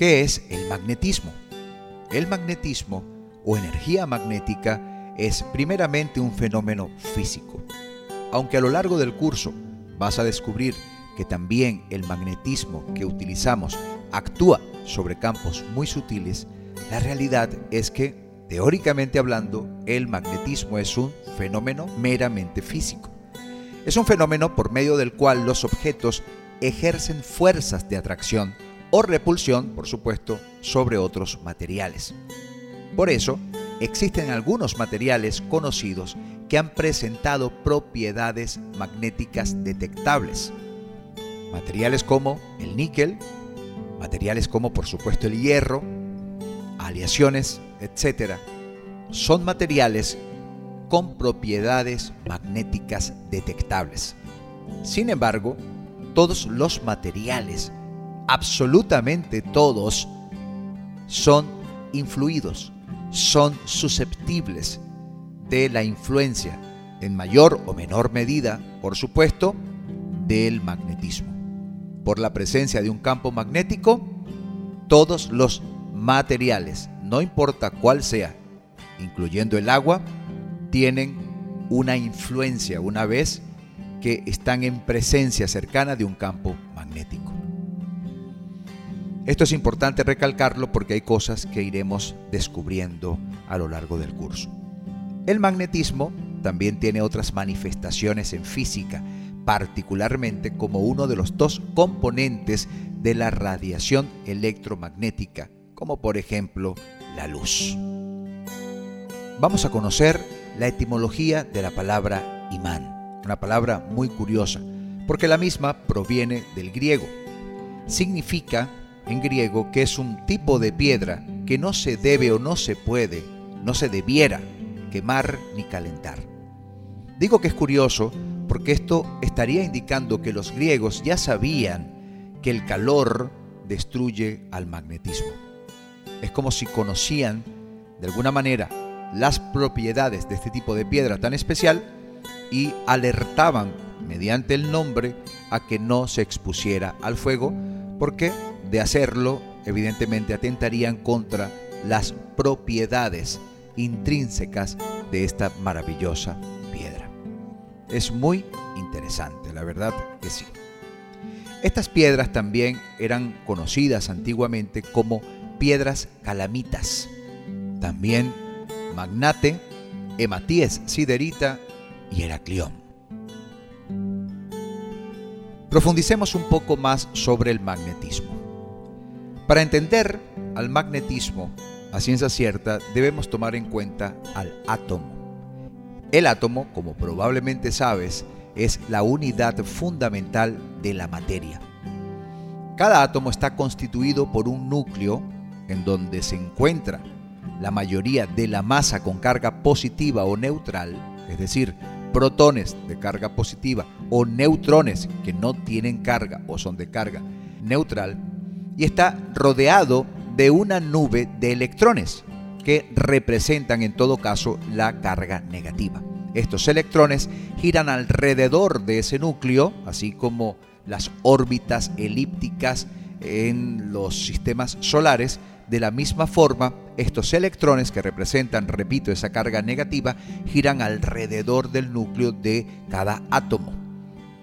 ¿Qué es el magnetismo? El magnetismo o energía magnética es primeramente un fenómeno físico. Aunque a lo largo del curso vas a descubrir que también el magnetismo que utilizamos actúa sobre campos muy sutiles, la realidad es que, teóricamente hablando, el magnetismo es un fenómeno meramente físico. Es un fenómeno por medio del cual los objetos ejercen fuerzas de atracción o repulsión, por supuesto, sobre otros materiales. Por eso, existen algunos materiales conocidos que han presentado propiedades magnéticas detectables. Materiales como el níquel, materiales como por supuesto el hierro, aleaciones, etc. Son materiales con propiedades magnéticas detectables. Sin embargo, todos los materiales, absolutamente todos, son influidos, son susceptibles de la influencia, en mayor o menor medida, por supuesto, del magnetismo. Por la presencia de un campo magnético, todos los materiales, no importa cuál sea, incluyendo el agua, tienen una influencia una vez que están en presencia cercana de un campo magnético. Esto es importante recalcarlo porque hay cosas que iremos descubriendo a lo largo del curso. El magnetismo también tiene otras manifestaciones en física, particularmente como uno de los dos componentes de la radiación electromagnética, como por ejemplo la luz. Vamos a conocer la etimología de la palabra imán, una palabra muy curiosa, porque la misma proviene del griego. Significa en griego que es un tipo de piedra que no se debe o no se puede, no se debiera quemar ni calentar. Digo que es curioso porque esto estaría indicando que los griegos ya sabían que el calor destruye al magnetismo. Es como si conocían de alguna manera las propiedades de este tipo de piedra tan especial y alertaban mediante el nombre a que no se expusiera al fuego porque de hacerlo evidentemente atentarían contra las propiedades intrínsecas de esta maravillosa piedra. Es muy interesante, la verdad que sí. Estas piedras también eran conocidas antiguamente como piedras calamitas. También magnate, hematíes siderita y heraclión. Profundicemos un poco más sobre el magnetismo. Para entender al magnetismo a ciencia cierta, debemos tomar en cuenta al átomo. El átomo, como probablemente sabes, es la unidad fundamental de la materia. Cada átomo está constituido por un núcleo en donde se encuentra la mayoría de la masa con carga positiva o neutral, es decir, protones de carga positiva o neutrones que no tienen carga o son de carga neutral, y está rodeado de una nube de electrones que representan en todo caso la carga negativa. Estos electrones giran alrededor de ese núcleo, así como las órbitas elípticas en los sistemas solares. De la misma forma, estos electrones que representan, repito, esa carga negativa, giran alrededor del núcleo de cada átomo.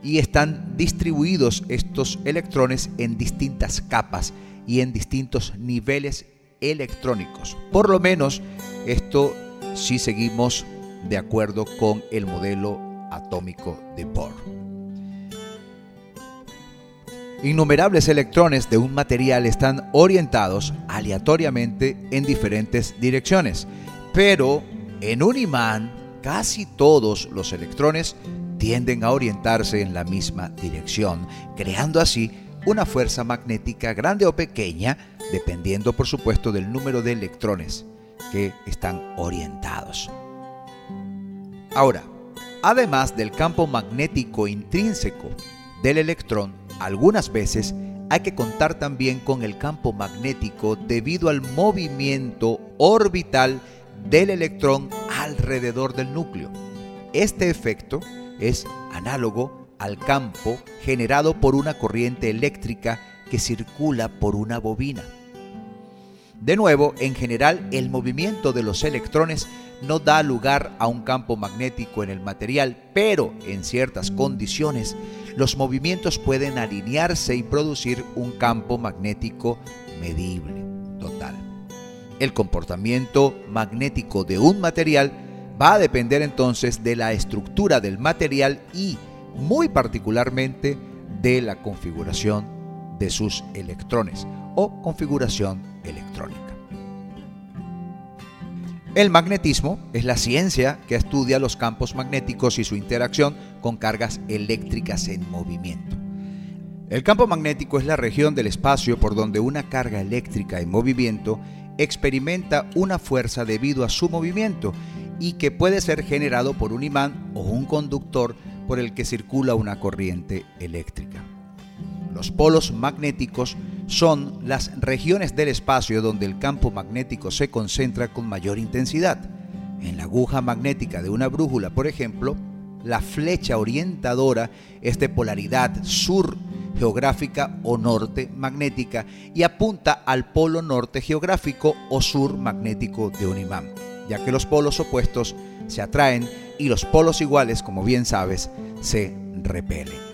Y están distribuidos estos electrones en distintas capas y en distintos niveles electrónicos. Por lo menos esto si seguimos de acuerdo con el modelo atómico de Bohr. Innumerables electrones de un material están orientados aleatoriamente en diferentes direcciones, pero en un imán casi todos los electrones tienden a orientarse en la misma dirección, creando así una fuerza magnética grande o pequeña, dependiendo por supuesto del número de electrones que están orientados. Ahora, además del campo magnético intrínseco del electrón, algunas veces hay que contar también con el campo magnético debido al movimiento orbital del electrón alrededor del núcleo. Este efecto es análogo al campo generado por una corriente eléctrica que circula por una bobina. De nuevo, en general, el movimiento de los electrones no da lugar a un campo magnético en el material, pero en ciertas condiciones los movimientos pueden alinearse y producir un campo magnético medible total. El comportamiento magnético de un material va a depender entonces de la estructura del material y muy particularmente de la configuración de sus electrones o configuración electrónica. El magnetismo es la ciencia que estudia los campos magnéticos y su interacción con cargas eléctricas en movimiento. El campo magnético es la región del espacio por donde una carga eléctrica en movimiento experimenta una fuerza debido a su movimiento y que puede ser generado por un imán o un conductor por el que circula una corriente eléctrica. Los polos magnéticos son las regiones del espacio donde el campo magnético se concentra con mayor intensidad. En la aguja magnética de una brújula, por ejemplo, la flecha orientadora es de polaridad sur geográfica o norte magnética y apunta al polo norte geográfico o sur magnético de un imán, ya que los polos opuestos se atraen y los polos iguales, como bien sabes, se repelen.